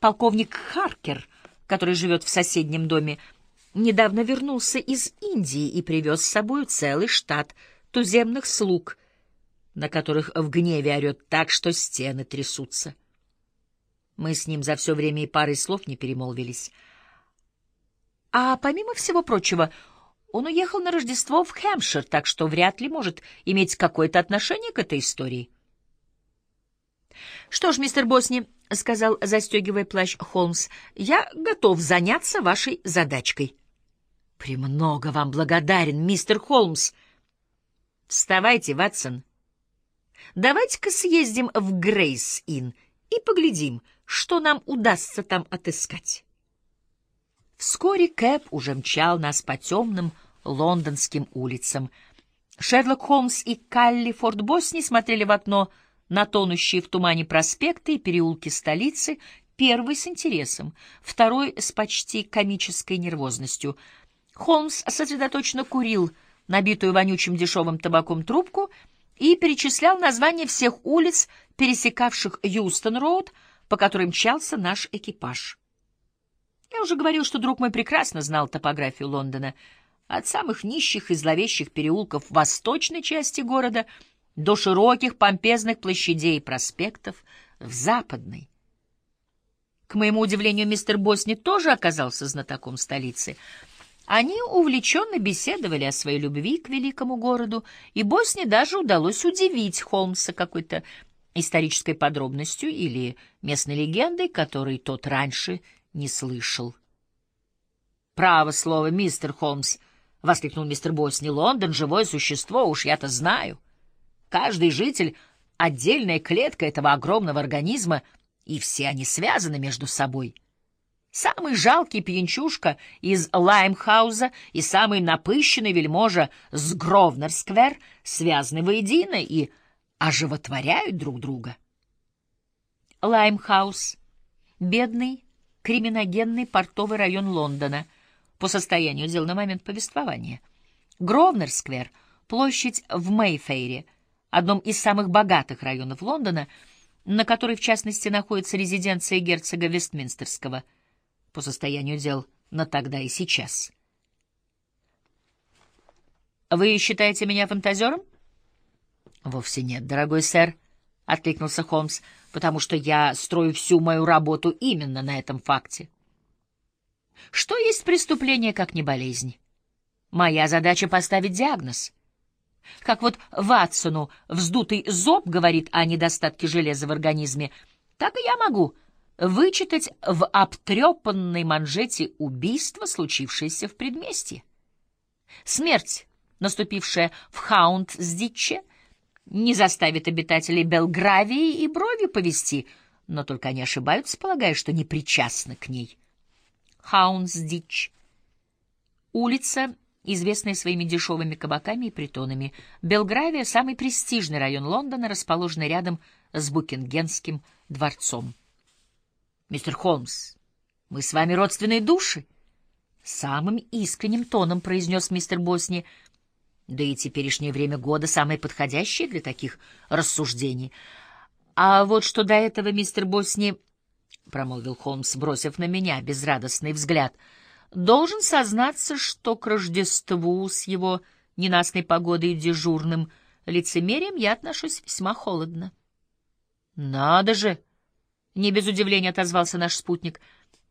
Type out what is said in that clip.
Полковник Харкер, который живет в соседнем доме, недавно вернулся из Индии и привез с собой целый штат туземных слуг, на которых в гневе орет так, что стены трясутся. Мы с ним за все время и парой слов не перемолвились. А помимо всего прочего, он уехал на Рождество в Хэмпшир, так что вряд ли может иметь какое-то отношение к этой истории. — Что ж, мистер Босни, — сказал, застегивая плащ Холмс, — я готов заняться вашей задачкой. — Премного вам благодарен, мистер Холмс. — Вставайте, Ватсон. Давайте-ка съездим в Грейс-Инн и поглядим, что нам удастся там отыскать. Вскоре Кэп уже мчал нас по темным лондонским улицам. Шерлок Холмс и Калли Форд Босни смотрели в окно на тонущие в тумане проспекты и переулки столицы, первый с интересом, второй с почти комической нервозностью. Холмс сосредоточенно курил набитую вонючим дешевым табаком трубку и перечислял названия всех улиц, пересекавших Юстон-Роуд, по которым мчался наш экипаж. Я уже говорил, что друг мой прекрасно знал топографию Лондона, от самых нищих и зловещих переулков восточной части города до широких помпезных площадей и проспектов в западной. К моему удивлению, мистер Босни тоже оказался знатоком столицы. Они увлеченно беседовали о своей любви к великому городу, и Босни даже удалось удивить Холмса какой-то исторической подробностью или местной легендой, которой тот раньше не слышал. «Право слово, мистер Холмс!» — воскликнул мистер Босни. «Лондон — живое существо, уж я-то знаю. Каждый житель — отдельная клетка этого огромного организма, и все они связаны между собой. Самый жалкий пьянчушка из Лаймхауза и самый напыщенный вельможа с Гровнер-сквер связаны воедино и оживотворяют друг друга». Лаймхаус — бедный, криминогенный портовый район Лондона по состоянию дел на момент повествования. Гровнер-сквер — площадь в Мейфейре, одном из самых богатых районов Лондона, на которой, в частности, находится резиденция герцога Вестминстерского по состоянию дел на тогда и сейчас. «Вы считаете меня фантазером?» «Вовсе нет, дорогой сэр», — откликнулся Холмс потому что я строю всю мою работу именно на этом факте. Что есть преступление, как не болезнь? Моя задача — поставить диагноз. Как вот Ватсону вздутый зоб говорит о недостатке железа в организме, так и я могу вычитать в обтрепанной манжете убийство, случившееся в предместье. Смерть, наступившая в Хаунд-Сдитче, не заставит обитателей Белгравии и брови повести, но только они ошибаются, полагая, что не причастны к ней. Хаунсдич. Улица, известная своими дешевыми кабаками и притонами. Белгравия — самый престижный район Лондона, расположенный рядом с Букингенским дворцом. «Мистер Холмс, мы с вами родственные души?» Самым искренним тоном произнес мистер Босни — да и теперешнее время года самое подходящее для таких рассуждений. А вот что до этого мистер Босни, — промолвил Холмс, бросив на меня безрадостный взгляд, — должен сознаться, что к Рождеству с его ненастной погодой и дежурным лицемерием я отношусь весьма холодно. — Надо же! — не без удивления отозвался наш спутник —